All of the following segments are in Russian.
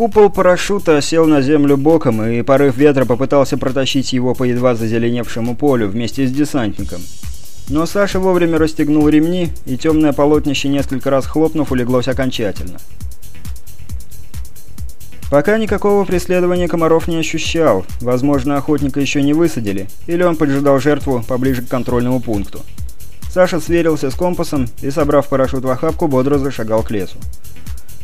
Купол парашюта осел на землю боком, и порыв ветра попытался протащить его по едва зазеленевшему полю вместе с десантником. Но Саша вовремя расстегнул ремни, и темное полотнище, несколько раз хлопнув, улеглось окончательно. Пока никакого преследования комаров не ощущал. Возможно, охотника еще не высадили, или он поджидал жертву поближе к контрольному пункту. Саша сверился с компасом и, собрав парашют в охапку, бодро зашагал к лесу.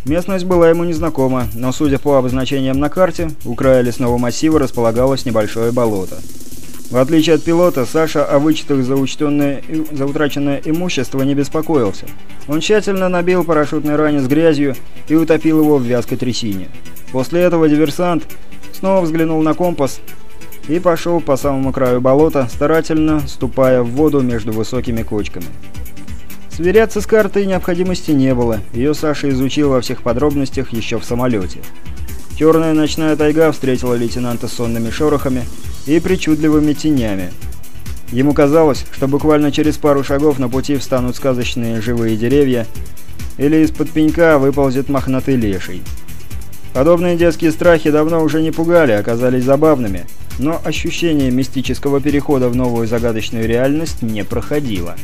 Местность была ему незнакома, но, судя по обозначениям на карте, у края лесного массива располагалось небольшое болото. В отличие от пилота, Саша о вычетах за, учтенное, за утраченное имущество не беспокоился. Он тщательно набил парашютный ранец грязью и утопил его в вязкой трясине. После этого диверсант снова взглянул на компас и пошел по самому краю болота, старательно ступая в воду между высокими кочками. Сверяться с картой необходимости не было, ее Саша изучил во всех подробностях еще в самолете. Черная ночная тайга встретила лейтенанта сонными шорохами и причудливыми тенями. Ему казалось, что буквально через пару шагов на пути встанут сказочные живые деревья, или из-под пенька выползет мохнатый леший. Подобные детские страхи давно уже не пугали, оказались забавными, но ощущение мистического перехода в новую загадочную реальность не проходило.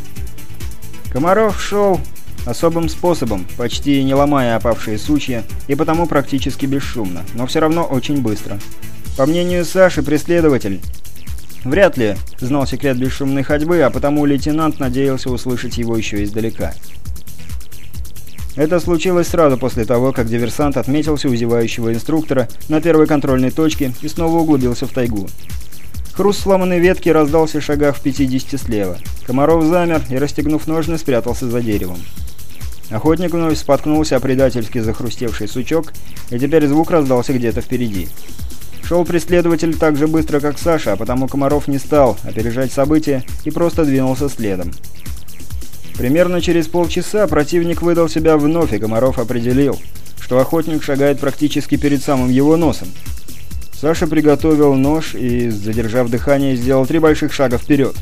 Комаров шел особым способом, почти не ломая опавшие сучья, и потому практически бесшумно, но все равно очень быстро. По мнению Саши, преследователь вряд ли знал секрет бесшумной ходьбы, а потому лейтенант надеялся услышать его еще издалека. Это случилось сразу после того, как диверсант отметился у зевающего инструктора на первой контрольной точке и снова углубился в тайгу. Хруст сломанной ветки раздался в шагах в 50 слева. Комаров замер и, расстегнув ножны, спрятался за деревом. Охотник вновь споткнулся о предательски захрустевший сучок, и теперь звук раздался где-то впереди. Шел преследователь так же быстро, как Саша, а потому Комаров не стал опережать события и просто двинулся следом. Примерно через полчаса противник выдал себя вновь, и Комаров определил, что охотник шагает практически перед самым его носом. Саша приготовил нож и, задержав дыхание, сделал три больших шага вперед.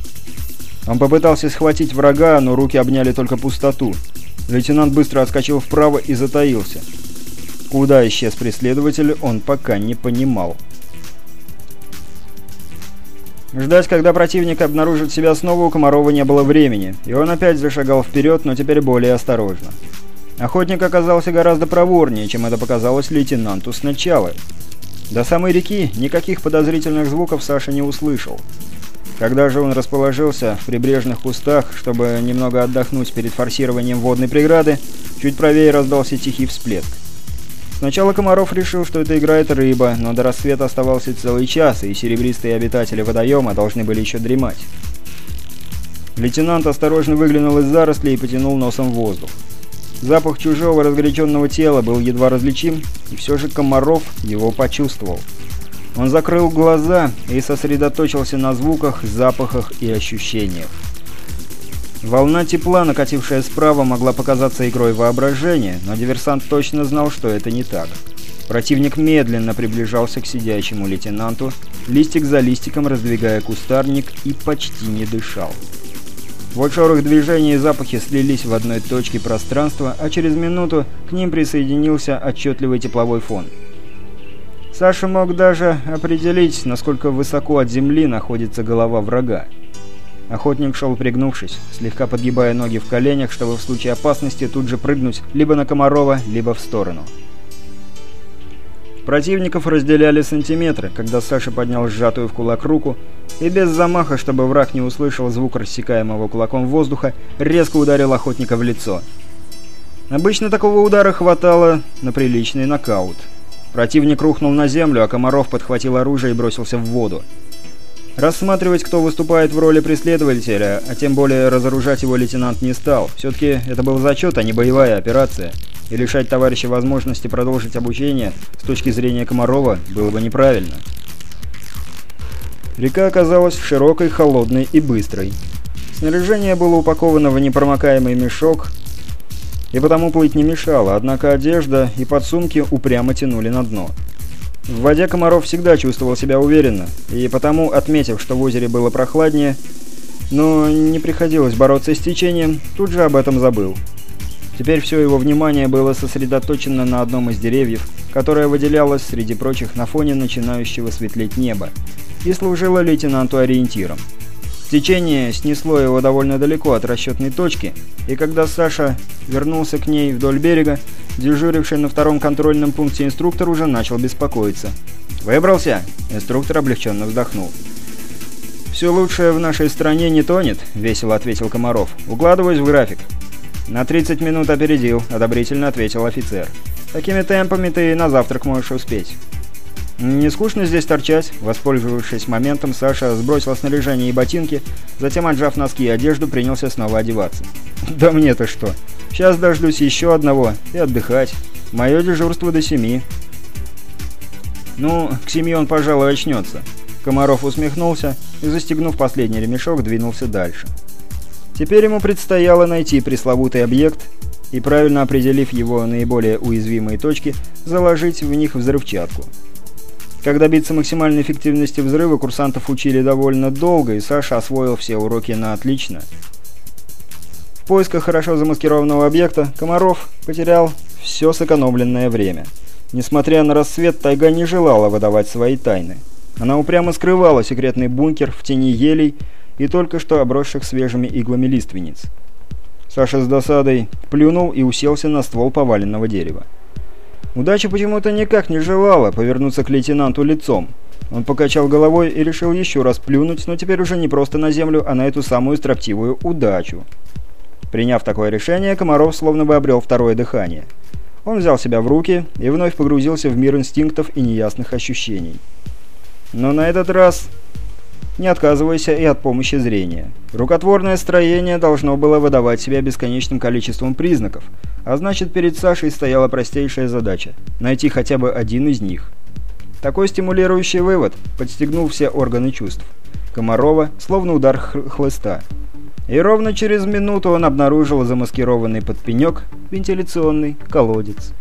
Он попытался схватить врага, но руки обняли только пустоту. Лейтенант быстро отскочил вправо и затаился. Куда исчез преследователь, он пока не понимал. Ждать, когда противник обнаружит себя снова, у Комарова не было времени, и он опять зашагал вперед, но теперь более осторожно. Охотник оказался гораздо проворнее, чем это показалось лейтенанту сначала. До самой реки никаких подозрительных звуков Саша не услышал. Когда же он расположился в прибрежных кустах, чтобы немного отдохнуть перед форсированием водной преграды, чуть правее раздался тихий всплеск. Сначала Комаров решил, что это играет рыба, но до рассвета оставался целый час, и серебристые обитатели водоема должны были еще дремать. Лейтенант осторожно выглянул из зарослей и потянул носом воздух. Запах чужого разгоряченного тела был едва различим, и все же Комаров его почувствовал. Он закрыл глаза и сосредоточился на звуках, запахах и ощущениях. Волна тепла, накатившая справа, могла показаться игрой воображения, но диверсант точно знал, что это не так. Противник медленно приближался к сидящему лейтенанту, листик за листиком раздвигая кустарник и почти не дышал. Вот шорох движения и запахи слились в одной точке пространства, а через минуту к ним присоединился отчетливый тепловой фон. Саша мог даже определить, насколько высоко от земли находится голова врага. Охотник шел пригнувшись, слегка подгибая ноги в коленях, чтобы в случае опасности тут же прыгнуть либо на Комарова, либо в сторону. Противников разделяли сантиметры, когда Саша поднял сжатую в кулак руку и без замаха, чтобы враг не услышал звук рассекаемого кулаком воздуха, резко ударил охотника в лицо. Обычно такого удара хватало на приличный нокаут. Противник рухнул на землю, а Комаров подхватил оружие и бросился в воду. Рассматривать, кто выступает в роли преследователя, а тем более разоружать его лейтенант не стал. Все-таки это был зачет, а не боевая операция. И лишать товарища возможности продолжить обучение с точки зрения Комарова было бы неправильно. Река оказалась широкой, холодной и быстрой. Снаряжение было упаковано в непромокаемый мешок, и потому плыть не мешало, однако одежда и подсумки упрямо тянули на дно. В воде Комаров всегда чувствовал себя уверенно, и потому, отметив, что в озере было прохладнее, но не приходилось бороться с течением, тут же об этом забыл. Теперь все его внимание было сосредоточено на одном из деревьев, которая выделялась среди прочих на фоне начинающего светлеть неба, и служила лейтенанту ориентиром. Течение снесло его довольно далеко от расчетной точки, и когда Саша вернулся к ней вдоль берега, дежуривший на втором контрольном пункте инструктор уже начал беспокоиться. «Выбрался?» – инструктор облегченно вздохнул. «Все лучшее в нашей стране не тонет», — весело ответил Комаров. «Укладываюсь в график». «На 30 минут опередил», — одобрительно ответил офицер. «Такими темпами ты на завтрак можешь успеть». «Не скучно здесь торчать?» Воспользовавшись моментом, Саша сбросил снаряжение и ботинки, затем, отжав носки и одежду, принялся снова одеваться. «Да мне-то что? Сейчас дождусь еще одного и отдыхать. Мое дежурство до семи». «Ну, к семи он, пожалуй, очнется». Комаров усмехнулся и, застегнув последний ремешок, двинулся дальше. Теперь ему предстояло найти пресловутый объект и, правильно определив его наиболее уязвимые точки, заложить в них взрывчатку. Как добиться максимальной эффективности взрыва, курсантов учили довольно долго, и Саша освоил все уроки на отлично. В поисках хорошо замаскированного объекта Комаров потерял все сэкономленное время. Несмотря на рассвет, тайга не желала выдавать свои тайны. Она упрямо скрывала секретный бункер в тени елей и только что обросших свежими иглами лиственниц. Саша с досадой плюнул и уселся на ствол поваленного дерева. Удача почему-то никак не желала повернуться к лейтенанту лицом. Он покачал головой и решил еще раз плюнуть, но теперь уже не просто на землю, а на эту самую строптивую удачу. Приняв такое решение, Комаров словно бы обрел второе дыхание. Он взял себя в руки и вновь погрузился в мир инстинктов и неясных ощущений. Но на этот раз не отказывайся и от помощи зрения. Рукотворное строение должно было выдавать себя бесконечным количеством признаков, а значит перед Сашей стояла простейшая задача – найти хотя бы один из них. Такой стимулирующий вывод подстегнул все органы чувств. Комарова, словно удар хлыста. И ровно через минуту он обнаружил замаскированный под пенек вентиляционный колодец.